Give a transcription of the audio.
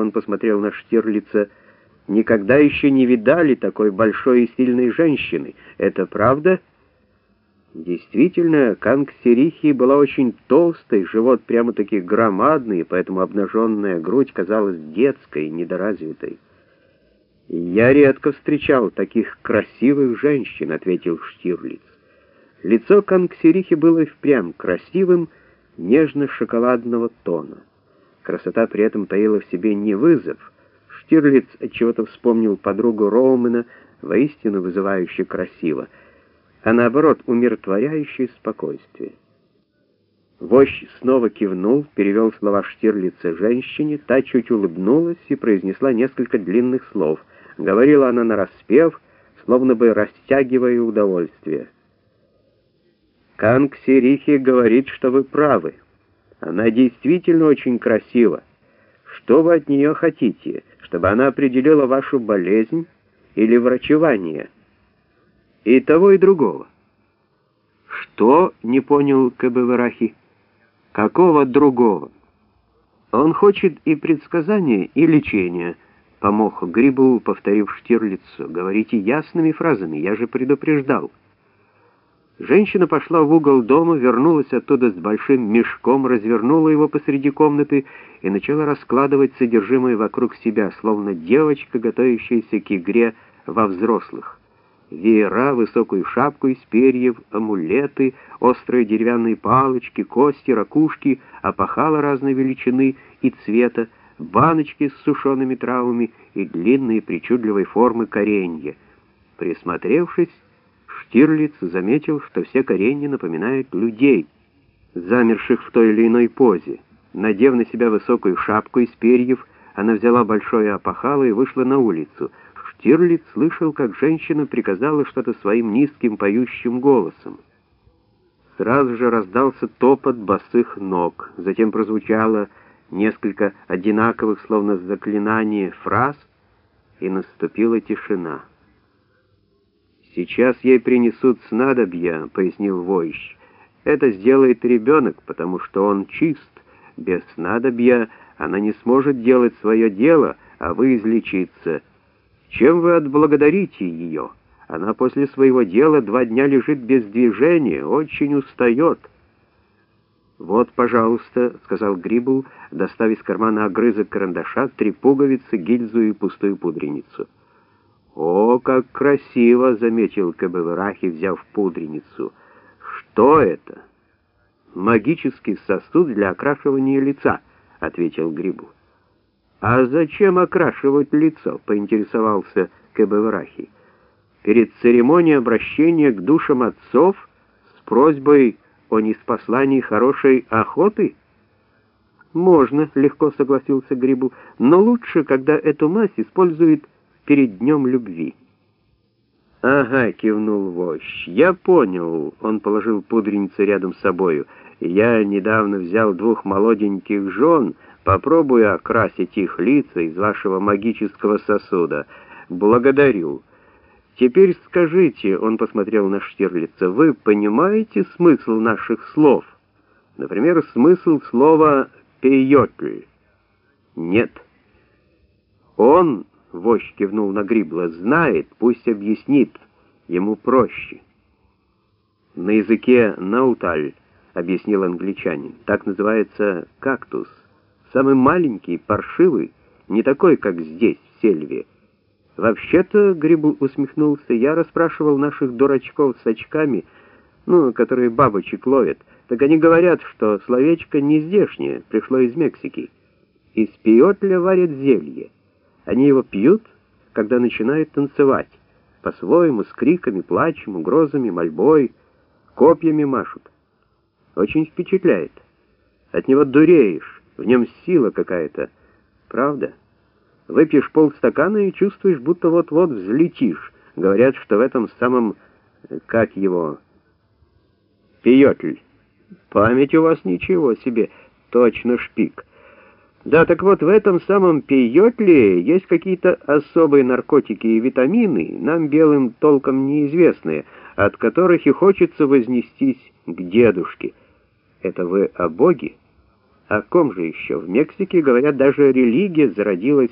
он посмотрел на Штирлица, никогда еще не видали такой большой и сильной женщины. Это правда? Действительно, Кангсерихи была очень толстой, живот прямо-таки громадный, поэтому обнаженная грудь казалась детской, недоразвитой. «Я редко встречал таких красивых женщин», — ответил Штирлиц. Лицо Кангсерихи было и впрямь красивым, нежно-шоколадного тона. Красота при этом таила в себе не вызов. Штирлиц отчего-то вспомнил подругу Роумена, воистину вызывающе красиво, а наоборот, умиротворяющее спокойствие. Вождь снова кивнул, перевел слова Штирлица женщине, та чуть улыбнулась и произнесла несколько длинных слов. Говорила она нараспев, словно бы растягивая удовольствие. Канг Сирихи говорит, что вы правы. Она действительно очень красива. Что вы от нее хотите? Чтобы она определила вашу болезнь или врачевание? И того, и другого. Что, не понял Кабеварахи? Какого другого? Он хочет и предсказания, и лечения. Помог Грибу, повторив Штирлицу. Говорите ясными фразами, я же предупреждал. Женщина пошла в угол дома, вернулась оттуда с большим мешком, развернула его посреди комнаты и начала раскладывать содержимое вокруг себя, словно девочка, готовящаяся к игре во взрослых. Веера, высокую шапку из перьев, амулеты, острые деревянные палочки, кости, ракушки, опахала разной величины и цвета, баночки с сушеными травами и длинные причудливой формы коренья. Присмотревшись, Штирлиц заметил, что все коренья напоминают людей, замерших в той или иной позе. Надев на себя высокую шапку из перьев, она взяла большое опахало и вышла на улицу. Штирлиц слышал, как женщина приказала что-то своим низким поющим голосом. Сразу же раздался топот босых ног, затем прозвучало несколько одинаковых, словно заклинание, фраз, и наступила тишина. «Сейчас ей принесут снадобья», — пояснил войщ. «Это сделает ребенок, потому что он чист. Без снадобья она не сможет делать свое дело, а вы излечиться. Чем вы отблагодарите ее? Она после своего дела два дня лежит без движения, очень устает». «Вот, пожалуйста», — сказал Грибл, доставив из кармана огрызок карандаша, три пуговицы, гильзу и пустую пудреницу. «О, как красиво!» — заметил Кабеврахи, взяв пудреницу. «Что это?» «Магический сосуд для окрашивания лица», — ответил Грибу. «А зачем окрашивать лицо?» — поинтересовался Кабеврахи. «Перед церемонией обращения к душам отцов с просьбой о неспослании хорошей охоты?» «Можно», — легко согласился Грибу, «но лучше, когда эту мазь использует перед днем любви. «Ага», — кивнул вождь, — «я понял». Он положил пудреницу рядом с собою. «Я недавно взял двух молоденьких жен, попробую окрасить их лица из вашего магического сосуда. Благодарю». «Теперь скажите», — он посмотрел на Штирлица, — «вы понимаете смысл наших слов? Например, смысл слова «пейотль»?» «Нет». Он Вождь кивнул на Грибла. «Знает, пусть объяснит. Ему проще». «На языке науталь», — объяснил англичанин. «Так называется кактус. Самый маленький, паршивый, не такой, как здесь, в сельве». «Вообще-то», — Грибл усмехнулся, — «я расспрашивал наших дурачков с очками, ну, которые бабочек ловят, так они говорят, что словечко не здешнее, пришло из Мексики. Из пиотля варят зелье». Они его пьют, когда начинают танцевать, по-своему, с криками, плачем, угрозами, мольбой, копьями машут. Очень впечатляет. От него дуреешь, в нем сила какая-то. Правда? Выпьешь полстакана и чувствуешь, будто вот-вот взлетишь. Говорят, что в этом самом, как его, пиётль. Память у вас ничего себе, точно шпик. Да, так вот, в этом самом пейотле есть какие-то особые наркотики и витамины, нам белым толком неизвестные, от которых и хочется вознестись к дедушке. Это вы о Боге? О ком же еще? В Мексике, говорят, даже религия зародилась